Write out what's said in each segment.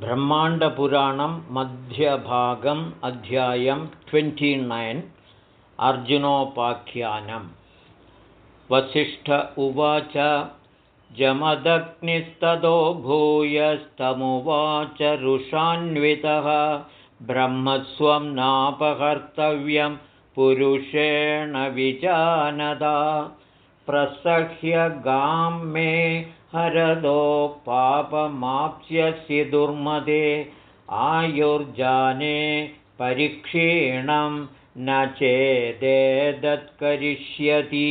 ब्रह्माण्डपुराणं मध्यभागम् अध्यायं ट्वेण्टिनैन् अर्जुनोपाख्यानं। वसिष्ठ उवाच जमदग्निस्ततो भूयस्तमुवाच रुषान्वितः ब्रह्मस्वं नापकर्तव्यं पुरुषेण विजानदा। प्रसह्य गां मे हरदो पापमाप्स्यसि दुर्मदे आयुर्जाने परीक्षीणं न चेदेदत्करिष्यति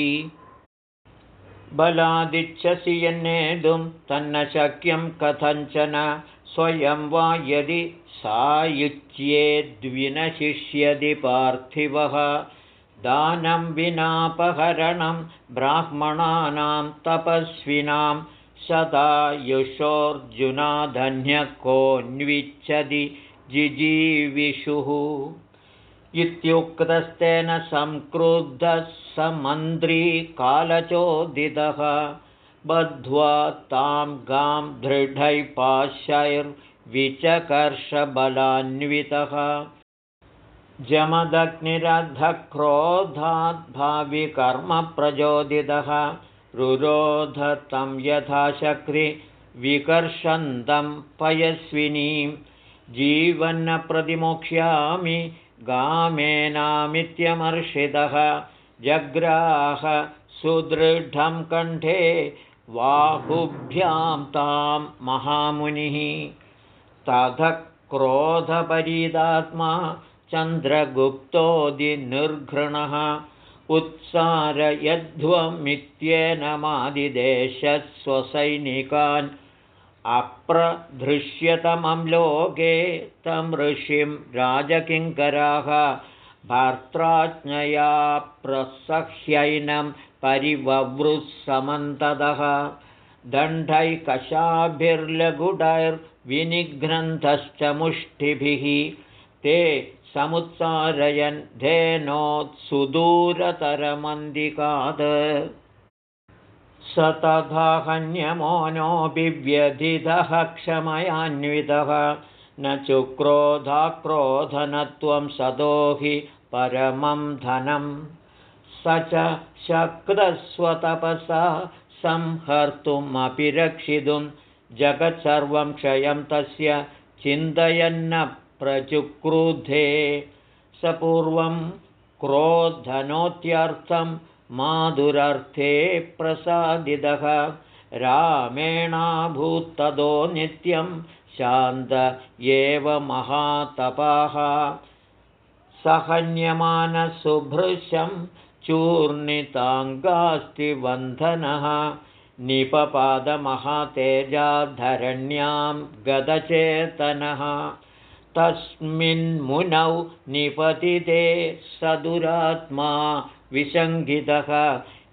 बलादिच्छसि यन्नेतुं तन्न शक्यं कथञ्चन स्वयं वा यदि सायुच्येद्विनशिष्यति पार्थिवः। दानं विनापहरणं ब्राह्मणानां तपस्विनां सदायुषोऽर्जुनाधन्यकोऽन्विच्छति जिजीविषुः। इत्युक्तस्तेन संक्रुद्धः स मन्त्री कालचोदितः बद्ध्वा तां गां दृढैपाशैर्विचकर्षबलान्वितः। जमदग्निरधक्रोधाद्भाविकर्मप्रचोदितः रुरोध तं यथाशक्रिविकर्षन्तं पयस्विनीं। जीवन्न प्रतिमोक्ष्यामि गामेनामित्यमर्षितः जग्राह सुदृढं कण्ठे बाहुभ्यां तां महामुनिः। ततः क्रोधपरीदात्मा उत्सारयध्वमित्येनमादिदेशस्वसैनिकान् अप्रधृष्यतमं लोके तं ऋषिं राजकिङ्कराः भर्त्राज्ञया प्रसह्यैनं परिववृत्समन्ततः। दण्डैकशाभिर्लघुडैर्विनिघ्नन्तश्च मुष्टिभिः ते समुत्सारयन् धेनोत्सुदूरतरमन्दिकात्। स तथा हन्यमोनोऽभिव्यधितः क्षमयान्वितः। न चुक्रोधाक्रोधनत्वं सतो हि परमं धनं। स च शक्तस्वतपसा संहर्तुमपि रक्षितुं जगत्सर्वं क्षयं तस्य चिन्तयन्न प्रचुक्रुधे स पूर्वं क्रोधनोत्यर्थं माधुरर्थे प्रसादितः रामेणाभूत्तदो नित्यं शान्त एव महातपाः। सहन्यमानसुभृशं चूर्णिताङ्गास्ति वन्धनः निपपादमहातेजाधरण्यां गदचेतनः तस्मिन्मुनौ निपतिते सदुरात्मा विसङ्गितः।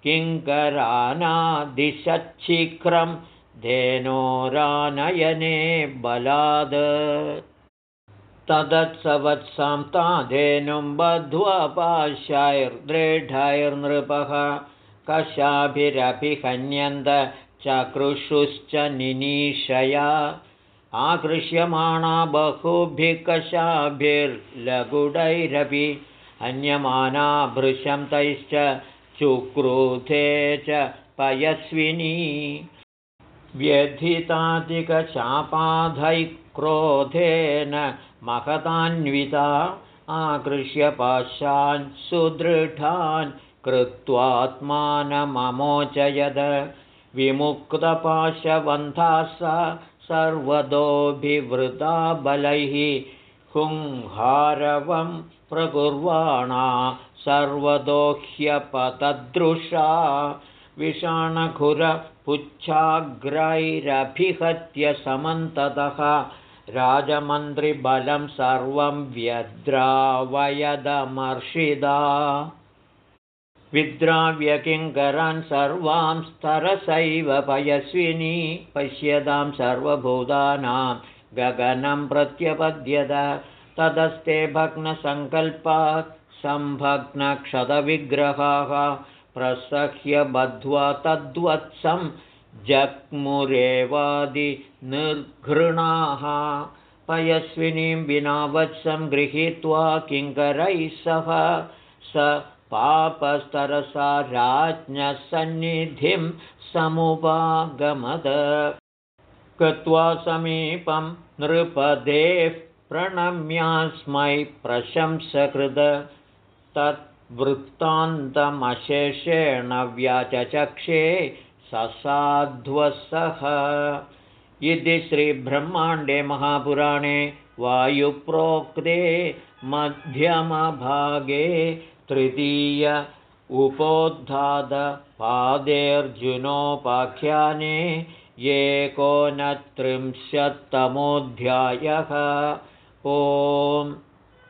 किङ्करानादिशच्छीघ्रं धेनोरानयने बलाद्। तदत्सवत्सां ताधेनुं बध्वपाशैर्दृढैर्नृपः कशाभिरभिहन्यन्त चकृषुश्च निनीशया आकृष्यमाणा बहुभिः कशाभिर्लघुडैरपि हन्यमाना भृशं तैश्च चुक्रुधे च पयस्विनी। व्यथिताधिकशापाधैक्रोधेन महतान्विता आकृष्य पाशान् सुदृढान् कृत्वात्मानममोचयद। विमुक्तपाशबन्धा सा सर्वतोऽभिवृता बलैः हुंहारवं प्रकुर्वाणा सर्वदोह्यपतदृशा विषाणखुरपुच्छाग्रैरभिहत्य समन्ततः राजमन्त्रिबलं सर्वं व्यद्रावयदमर्षिदा विद्राव्यकिङ्करान् सर्वां स्तरसैव पयस्विनी पश्यतां सर्वभूतानां गगनं प्रत्यपद्यत। तदस्ते भग्नसङ्कल्पात् संभग्नक्षतविग्रहाः प्रसह्य बद्ध्वा तद्वत्सं जग्मुरेवादिनिर्घृणाः। पयस्विनीं विना वत्सं गृहीत्वा किङ्करैः सह स पापस्तरसा राज्ञः सन्निधिं समुपागमद। गत्वा समीपं नृपदेः प्रणम्यास्मै प्रशंसकृद। तद्वृत्तान्तमशेषेण व्याचचक्षे ससाध्वसः। इति श्रीब्रह्माण्डे महापुराणे वायुप्रोक्ते मध्यमभागे तृतीय उपोद्धातपादेऽर्जुनोपाख्याने एकोनत्रिंशत्तमोऽध्यायः। ओम्